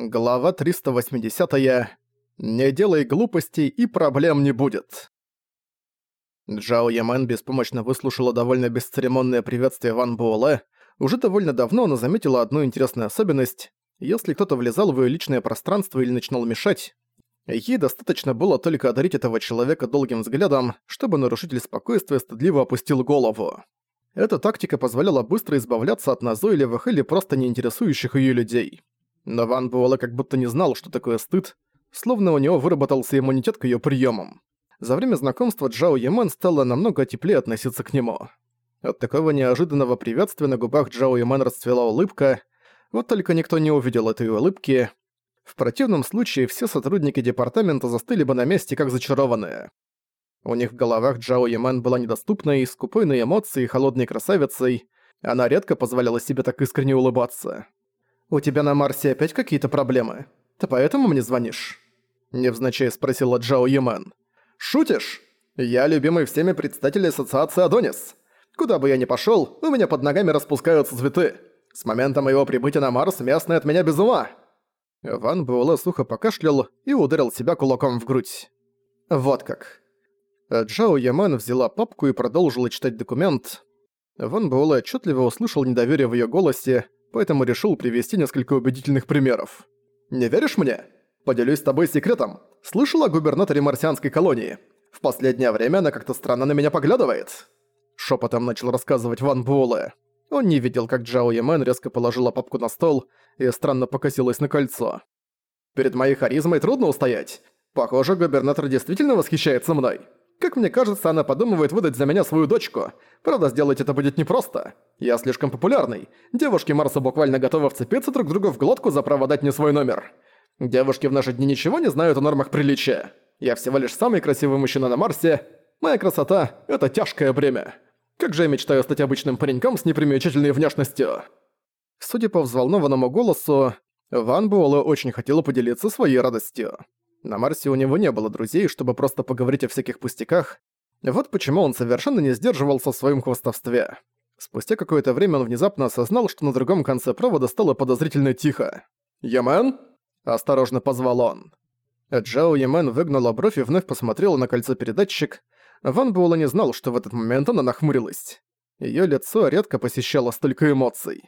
Глава 380. -я. Не делай глупостей и проблем не будет. Джао Ямен беспомощно выслушала довольно бесцеремонное приветствие Ван Буэлэ. Уже довольно давно она заметила одну интересную особенность. Если кто-то влезал в её личное пространство или начинал мешать, ей достаточно было только одарить этого человека долгим взглядом, чтобы нарушитель спокойствия стыдливо опустил голову. Эта тактика позволяла быстро избавляться от назойливых или просто неинтересующих её людей. Но Ван Буэлэ как будто не знал, что такое стыд, словно у него выработался иммунитет к её приёмам. За время знакомства Джао Яман стала намного теплее относиться к нему. От такого неожиданного приветствия на губах Джао Яман расцвела улыбка, вот только никто не увидел этой улыбки. В противном случае все сотрудники департамента застыли бы на месте как зачарованные. У них в головах Джао Яман была недоступной, скупой на эмоции и холодной красавицей, она редко позволяла себе так искренне улыбаться. «У тебя на Марсе опять какие-то проблемы? Ты поэтому мне звонишь?» Невзначай спросила Джао Юмен. «Шутишь? Я любимый всеми представитель ассоциации Адонис. Куда бы я ни пошёл, у меня под ногами распускаются цветы. С момента моего прибытия на Марс местные от меня без ума». Ван Буэлэ сухо покашлял и ударил себя кулаком в грудь. «Вот как». Джао Ямен взяла папку и продолжила читать документ. Ван Буэлэ отчетливо услышал недоверие в её голосе, поэтому решил привести несколько убедительных примеров. «Не веришь мне? Поделюсь с тобой секретом. Слышал о губернаторе марсианской колонии. В последнее время она как-то странно на меня поглядывает». Шепотом начал рассказывать Ван Буэлэ. Он не видел, как Джао Ямен резко положила папку на стол и странно покосилась на кольцо. «Перед моей харизмой трудно устоять. Похоже, губернатор действительно восхищается мной. Как мне кажется, она подумывает выдать за меня свою дочку. Правда, сделать это будет непросто. Я слишком популярный. Девушки Марса буквально готовы вцепиться друг другу в глотку за право дать мне свой номер. Девушки в наши дни ничего не знают о нормах приличия. Я всего лишь самый красивый мужчина на Марсе. Моя красота — это тяжкое бремя. Как же я мечтаю стать обычным пареньком с непримечательной внешностью. Судя по взволнованному голосу, Ван Буэлэ очень хотела поделиться своей радостью. На Марсе у него не было друзей, чтобы просто поговорить о всяких пустяках. Вот почему он совершенно не сдерживался в своем хвостовстве. Спустя какое-то время он внезапно осознал, что на другом конце провода стало подозрительно тихо. «Ямен?» – осторожно позвал он. Джао Ямен выгнула бровь и вновь посмотрела на кольцо-передатчик. Ван Буэлла не знал, что в этот момент она нахмурилась. Её лицо редко посещало столько эмоций.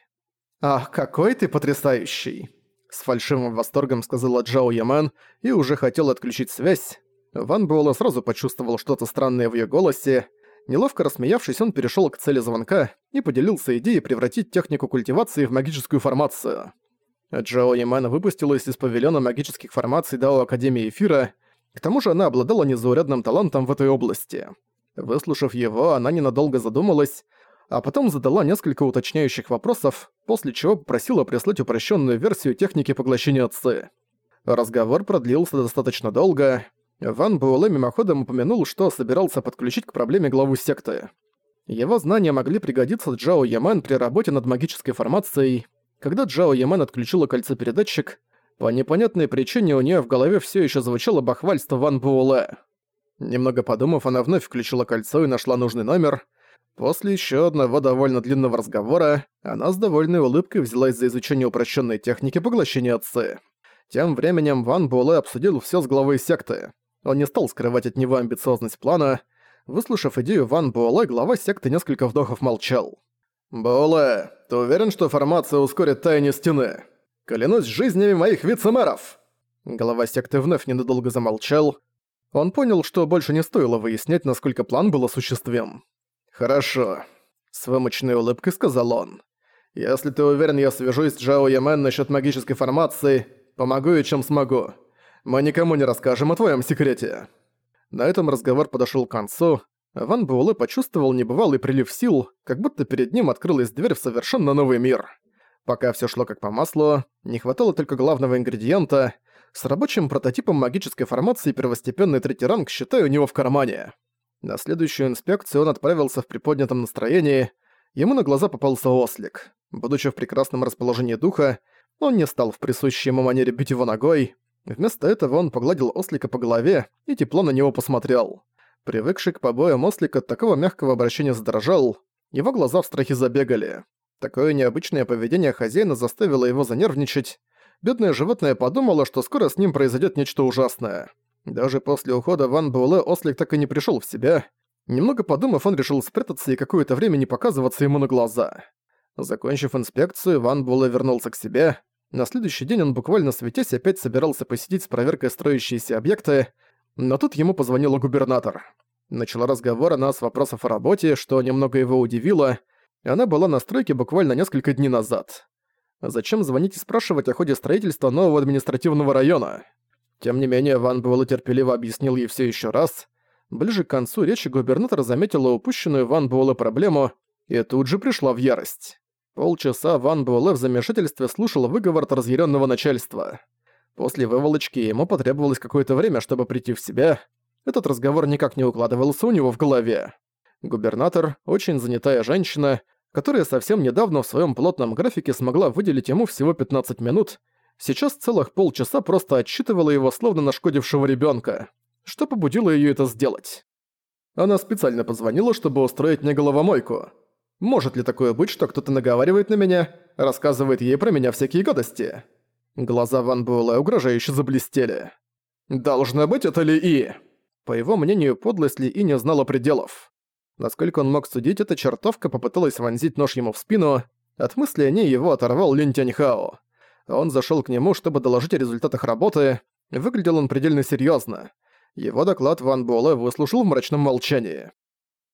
«Ах, какой ты потрясающий!» С фальшивым восторгом сказала Джао Яман и уже хотел отключить связь. Ван Буэлэ сразу почувствовал что-то странное в её голосе. Неловко рассмеявшись, он перешёл к цели звонка и поделился идеей превратить технику культивации в магическую формацию. Джао Яман выпустилась из павильона магических формаций Дао Академии Эфира. К тому же она обладала незаурядным талантом в этой области. Выслушав его, она ненадолго задумалась, а потом задала несколько уточняющих вопросов, после чего попросила прислать упрощенную версию техники поглощения Ци. Разговор продлился достаточно долго. Ван Буэлэ мимоходом упомянул, что собирался подключить к проблеме главу секты. Его знания могли пригодиться Джао Ямен при работе над магической формацией. Когда Джао Ямен отключила кольцо-передатчик, по непонятной причине у нее в голове все еще звучало бахвальство Ван Буэлэ. Немного подумав, она вновь включила кольцо и нашла нужный номер — После еще одного довольно длинного разговора она с довольной улыбкой взялась за изучение упрощенной техники поглощения отцы. Тем временем Ван Буэлэ обсудил все с главой секты. Он не стал скрывать от него амбициозность плана. Выслушав идею Ван Буэлэ, глава секты несколько вдохов молчал. «Буэлэ, ты уверен, что формация ускорит таяние стены? Клянусь жизнями моих вице-мэров!» Глава секты вновь ненадолго замолчал. Он понял, что больше не стоило выяснять, насколько план был осуществим. «Хорошо», — с вымоченной улыбкой сказал он. «Если ты уверен, я свяжусь с Джао Ямен насчет магической формации, помогу и чем смогу. Мы никому не расскажем о твоем секрете». На этом разговор подошел к концу. Ван Буэлэ почувствовал небывалый прилив сил, как будто перед ним открылась дверь в совершенно новый мир. Пока все шло как по маслу, не хватало только главного ингредиента. С рабочим прототипом магической формации первостепенный третий ранг, считаю, у него в кармане. На следующую инспекцию он отправился в приподнятом настроении. Ему на глаза попался ослик. Будучи в прекрасном расположении духа, он не стал в присущей ему манере бить его ногой. Вместо этого он погладил ослика по голове и тепло на него посмотрел. Привыкший к побоям ослик от такого мягкого обращения задрожал, его глаза в страхе забегали. Такое необычное поведение хозяина заставило его занервничать. бедное животное подумало, что скоро с ним произойдет нечто ужасное. Даже после ухода Ван Буэлэ Ослик так и не пришел в себя. Немного подумав, он решил спрятаться и какое-то время не показываться ему на глаза. Закончив инспекцию, Ван Буэлэ вернулся к себе. На следующий день он буквально светясь опять собирался посетить с проверкой строящиеся объекты, но тут ему позвонил губернатор. Начала разговор она с вопросов о работе, что немного его удивило. Она была на стройке буквально несколько дней назад. Зачем звонить и спрашивать о ходе строительства нового административного района? Тем не менее, Ван Буэлэ терпеливо объяснил ей все еще раз. Ближе к концу речи губернатор заметила упущенную Ван Буэлэ проблему и тут же пришла в ярость. Полчаса Ван Буэлэ в замешательстве слушал выговор от разъяренного начальства. После выволочки ему потребовалось какое-то время, чтобы прийти в себя. Этот разговор никак не укладывался у него в голове. Губернатор, очень занятая женщина, которая совсем недавно в своем плотном графике смогла выделить ему всего 15 минут, сейчас целых полчаса просто отчитывала его словно нашкодившего ребенка. Что побудило ее это сделать? Она специально позвонила, чтобы устроить мне головомойку. Может ли такое быть, что кто-то наговаривает на меня, рассказывает ей про меня всякие гадости? Глаза Ван Буэлэ угрожающе заблестели. «Должно быть это Ли И!» По его мнению, подлость Ли И не знала пределов. Насколько он мог судить, эта чертовка попыталась вонзить нож ему в спину, от мысли о ней его оторвал Лин Тяньхао. Он зашел к нему, чтобы доложить о результатах работы. Выглядел он предельно серьезно. Его доклад Ван Буэлэ выслушал в мрачном молчании.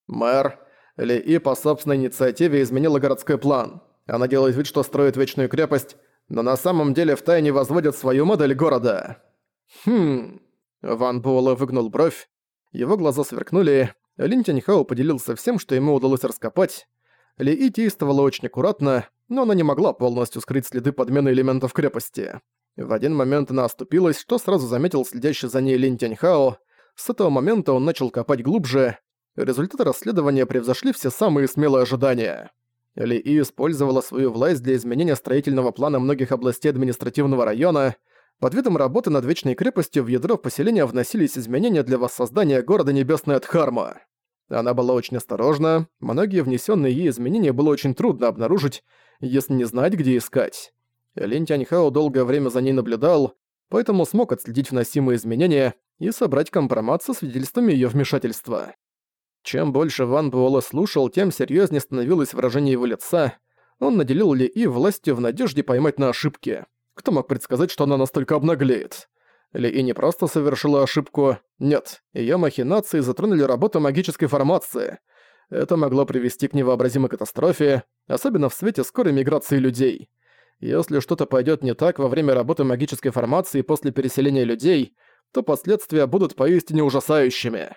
«Мэр, Ли И по собственной инициативе изменила городской план. Она делает вид, что строит Вечную крепость, но на самом деле втайне возводит свою модель города». «Хм...» Ван Буэлэ выгнул бровь. Его глаза сверкнули. Лин Тяньхао поделился всем, что ему удалось раскопать. Ли И действовала очень аккуратно, но она не могла полностью скрыть следы подмены элементов крепости. В один момент она оступилась, что сразу заметил следящий за ней Лин Тяньхао. С этого момента он начал копать глубже. Результаты расследования превзошли все самые смелые ожидания. Ли И использовала свою власть для изменения строительного плана многих областей административного района. Под видом работы над Вечной крепостью в ядро поселения вносились изменения для воссоздания города Небесная Дхарма. Она была очень осторожна, многие внесенные ей изменения было очень трудно обнаружить, если не знать, где искать. Лин Тяньхао долгое время за ней наблюдал, поэтому смог отследить вносимые изменения и собрать компромат со свидетельствами её вмешательства. Чем больше Ван Буэлэ слушал, тем серьёзнее становилось выражение его лица. Он наделил Ли И властью в надежде поймать на ошибки. Кто мог предсказать, что она настолько обнаглеет? Ли И не просто совершила ошибку, нет, её махинации затронули работу магической формации. Это могло привести к невообразимой катастрофе, особенно в свете скорой миграции людей. Если что-то пойдет не так во время работы магической формации после переселения людей, то последствия будут поистине ужасающими.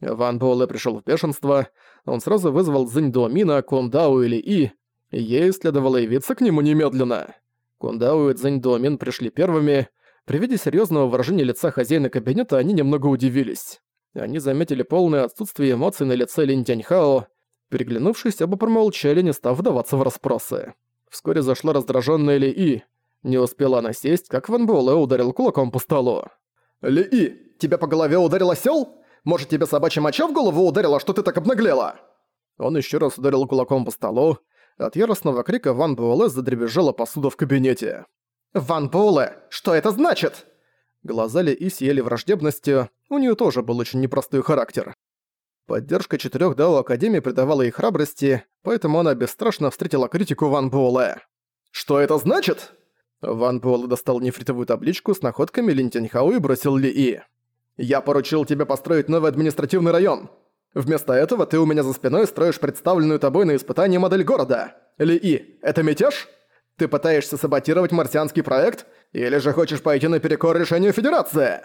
Ван Буэлэ пришел в бешенство, он сразу вызвал Цзинь Дуомина, Кундау или И, ей следовало явиться к нему немедленно. Кундау и Цзинь Дуомин пришли первыми. При виде серьезного выражения лица хозяина кабинета они немного удивились. Они заметили полное отсутствие эмоций на лице Линь Тяньхао. Переглянувшись, оба промолчали, не став вдаваться в расспросы. Вскоре зашла раздраженная Ли И. Не успела она сесть, как Ван Буэлэ ударил кулаком по столу. «Ли И, тебя по голове ударил осёл? Может, тебе собачья моча в голову ударила, что ты так обнаглела?» Он еще раз ударил кулаком по столу. От яростного крика Ван Буэлэ задребезжала посуда в кабинете. «Ван Буэлэ, что это значит?» Глаза Ли И съели враждебностью, у нее тоже был очень непростой характер. Поддержка четырех Дао Академии придавала ей храбрости, поэтому она бесстрашно встретила критику Ван Буэлэ. «Что это значит?» Ван Буэлэ достал нефритовую табличку с находками Линтенхау и бросил Ли И. «Я поручил тебе построить новый административный район. Вместо этого ты у меня за спиной строишь представленную тобой на испытании модель города. Ли И, это мятеж? Ты пытаешься саботировать марсианский проект? Или же хочешь пойти наперекор решению Федерации?»